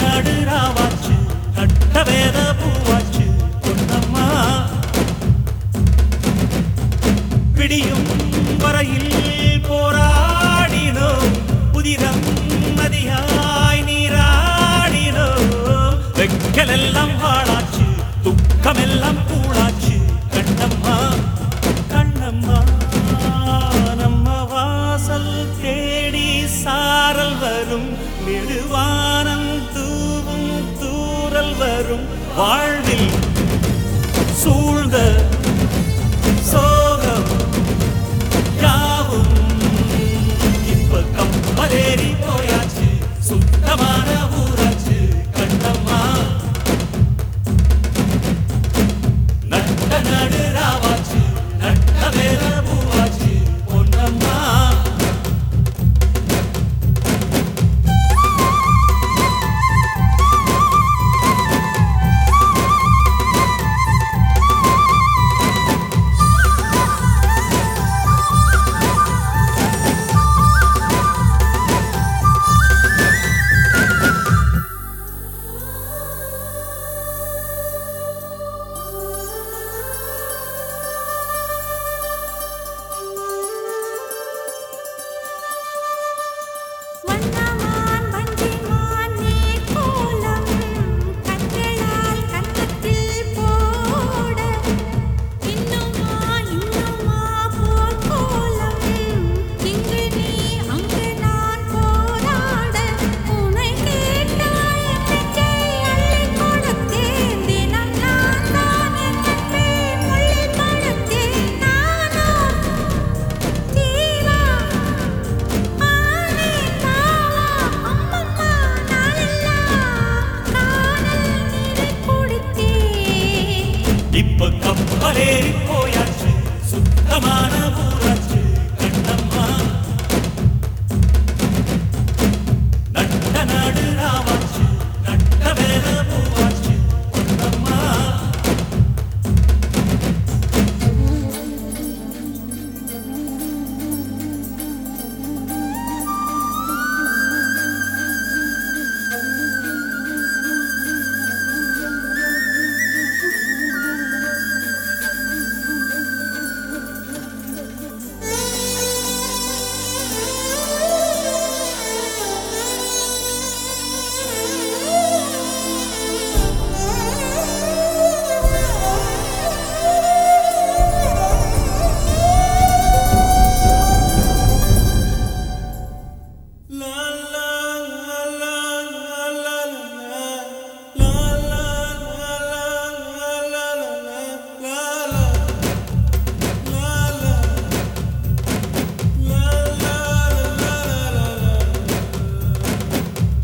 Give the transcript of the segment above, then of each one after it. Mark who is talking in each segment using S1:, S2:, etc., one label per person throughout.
S1: நாடு ராவாச்சு கட்ட வேத பூவாச்சு பொன்னம்மா பிடியும் வரையில் போராடினோ புதிரம் நதியாய் நீராடினோ வெக்கலெல்லாம் வாழாச்சு துக்கமெல்லாம் கூழாச்சு கண்ணம்மா கண்ணம்மா நம்ம வாசல் தேடி சாரல் வரும் நெடுவா வாழ்வில் சூழ்ந்த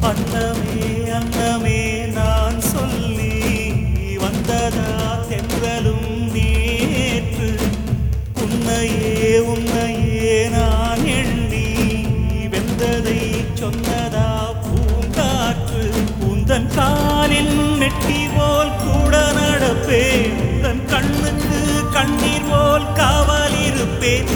S1: அன்னமே அன்னமே நான் சொல்லி வந்ததா தென்றலும் நேற்று. உன்னையே உன்னையே நான் எண்ணி வெந்ததை சொன்னதா பூங்காற்று. உந்தன் காலில் மெட்டி போல் கூட நடப்பேன். உந்தன் கண்ணுக்கு கண்ணீர் போல் காவலிருப்பேன்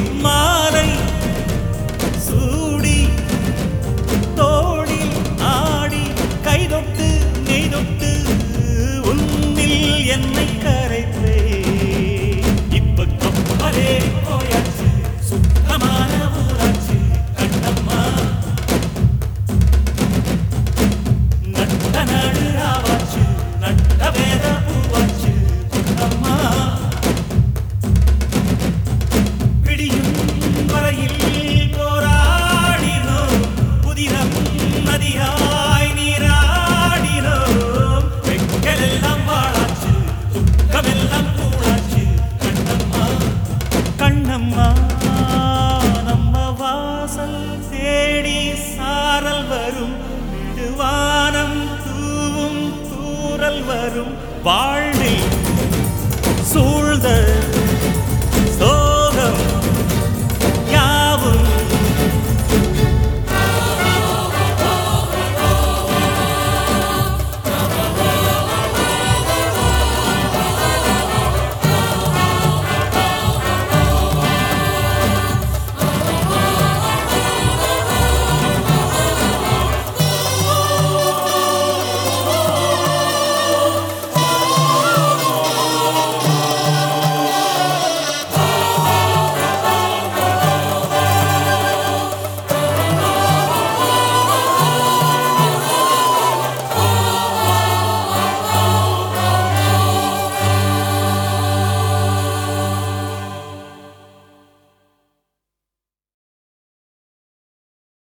S1: வரும் வாழ்வில் சூழ்தல்.